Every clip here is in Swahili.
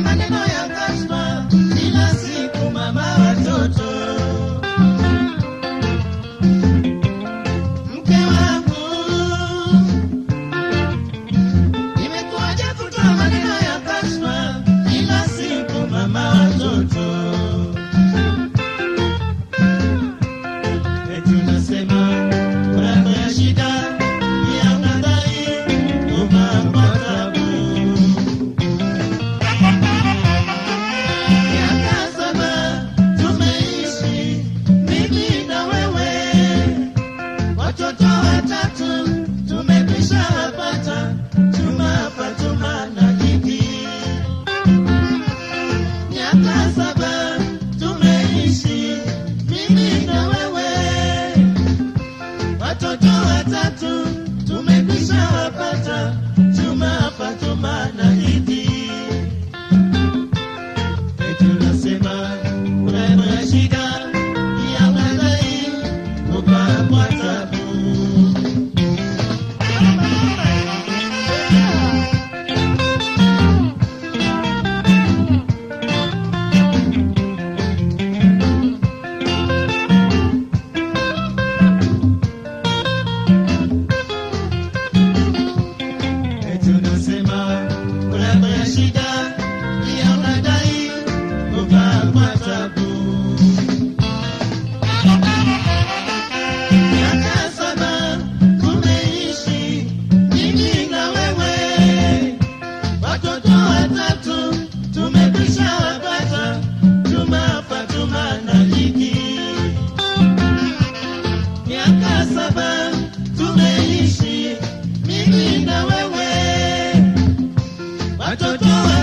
maneno ya watoto watatu tumekwisha wapata, Juma, Fatuma na Idi.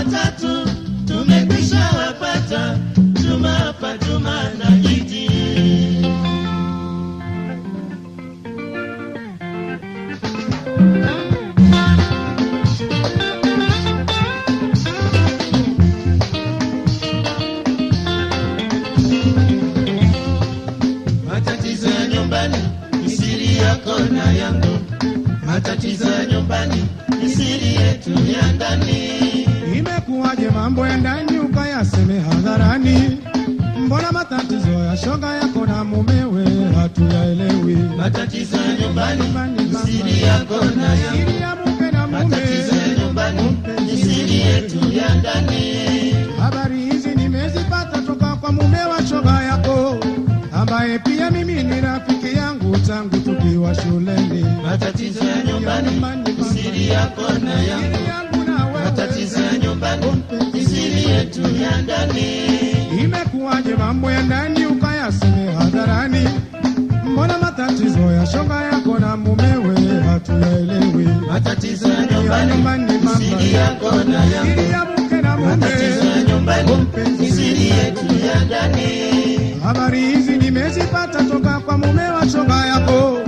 Watatu tumekwisha wapata, Juma, Fatuma na Idi. Matatizo ya nyumbani ni yako na yangu, matatizo ya nyumbani ni siri yetu ya ndani. Imekuwaje mambo ya ndani ukayaseme hadharani? Mbona matatizo ya shoga yako na mumewe hatuyaelewi? Matatizo ya nyumbani ni siri yako na Siri ya mke na mume, matatizo ya nyumbani ni siri yetu ya ndani. habari hizi nimezipata toka kwa mume wa shoga yako, ambaye pia mimi ni rafiki yangu tangu tukiwa shuleni. Matatizo ya nyumbani ni siri yako na yangu, matatizo nyumbani ni siri yetu ya ndani. Imekuwaje mambo ya ndani ukayaseme hadharani? Mbona matatizo ya shoga yako na mumewe hatuyaelewi? Matatizo ya nyumbani ni siri yako na yangu. Siri ya mke na Matatizo ya mume, nyumbani ni siri yetu ya ndani. habari hizi nimezipata toka kwa mume wa shoga yako,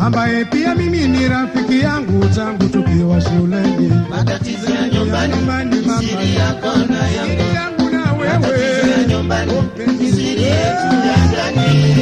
ambaye pia mimi ni rafiki yangu tangu tukiwa shuleni. Matatizo ya nyumbani ni siri yako na yangu. Siri yangu na Matatizo ya nyumbani ni siri yetu ya ndani.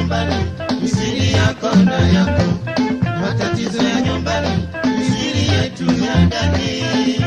nyumbani, misingi yako ndoa yako, matatizo ya nyumbani, misingi yetu ya ndani.